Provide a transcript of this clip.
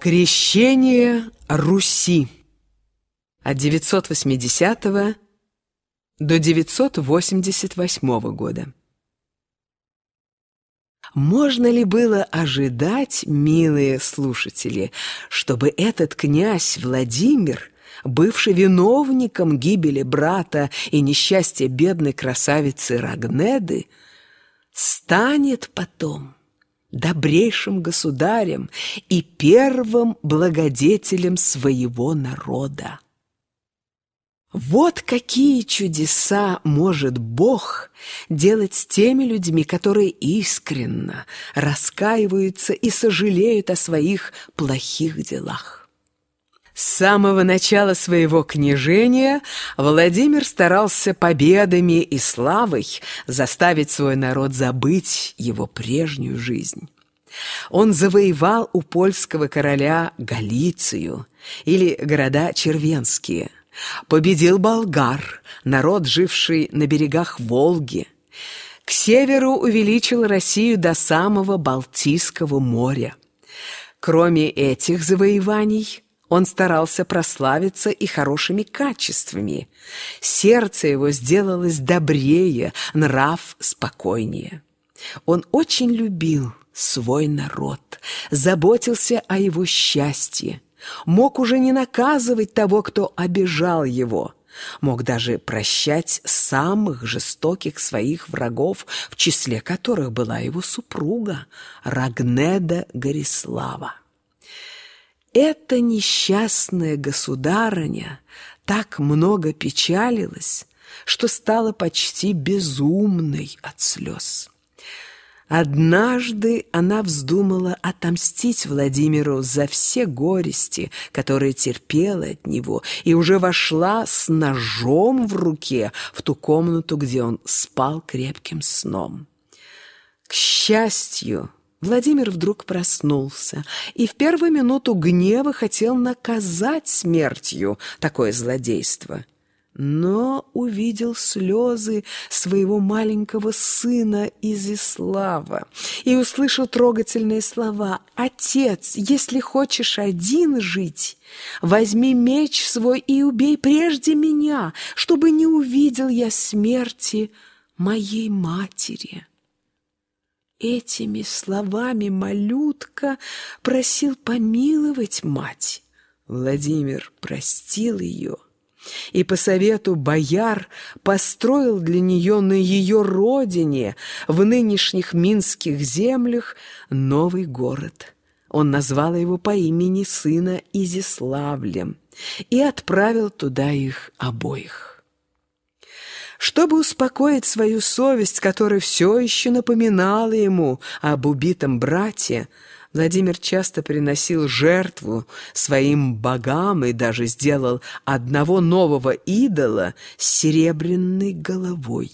Крещение Руси от 980 до 988 года. Можно ли было ожидать, милые слушатели, чтобы этот князь Владимир, бывший виновником гибели брата и несчастья бедной красавицы Рагнеды, станет потом добрейшим государем и первым благодетелем своего народа? Вот какие чудеса может Бог делать с теми людьми, которые искренно раскаиваются и сожалеют о своих плохих делах. С самого начала своего княжения Владимир старался победами и славой заставить свой народ забыть его прежнюю жизнь. Он завоевал у польского короля Галицию или города Червенские – Победил болгар, народ, живший на берегах Волги. К северу увеличил Россию до самого Балтийского моря. Кроме этих завоеваний, он старался прославиться и хорошими качествами. Сердце его сделалось добрее, нрав спокойнее. Он очень любил свой народ, заботился о его счастье мог уже не наказывать того, кто обижал его, мог даже прощать самых жестоких своих врагов, в числе которых была его супруга Рагнеда Горислава. Эта несчастная государыня так много печалилась, что стала почти безумной от слез. Однажды она вздумала отомстить Владимиру за все горести, которые терпела от него, и уже вошла с ножом в руке в ту комнату, где он спал крепким сном. К счастью, Владимир вдруг проснулся и в первую минуту гнева хотел наказать смертью такое злодейство – но увидел слезы своего маленького сына Изислава и услышал трогательные слова «Отец, если хочешь один жить, возьми меч свой и убей прежде меня, чтобы не увидел я смерти моей матери». Этими словами малютка просил помиловать мать. Владимир простил ее – и по совету бояр построил для нее на ее родине, в нынешних Минских землях, новый город. Он назвал его по имени сына Изиславлем и отправил туда их обоих. Чтобы успокоить свою совесть, которая все еще напоминала ему об убитом брате, Владимир часто приносил жертву своим богам и даже сделал одного нового идола с серебряной головой.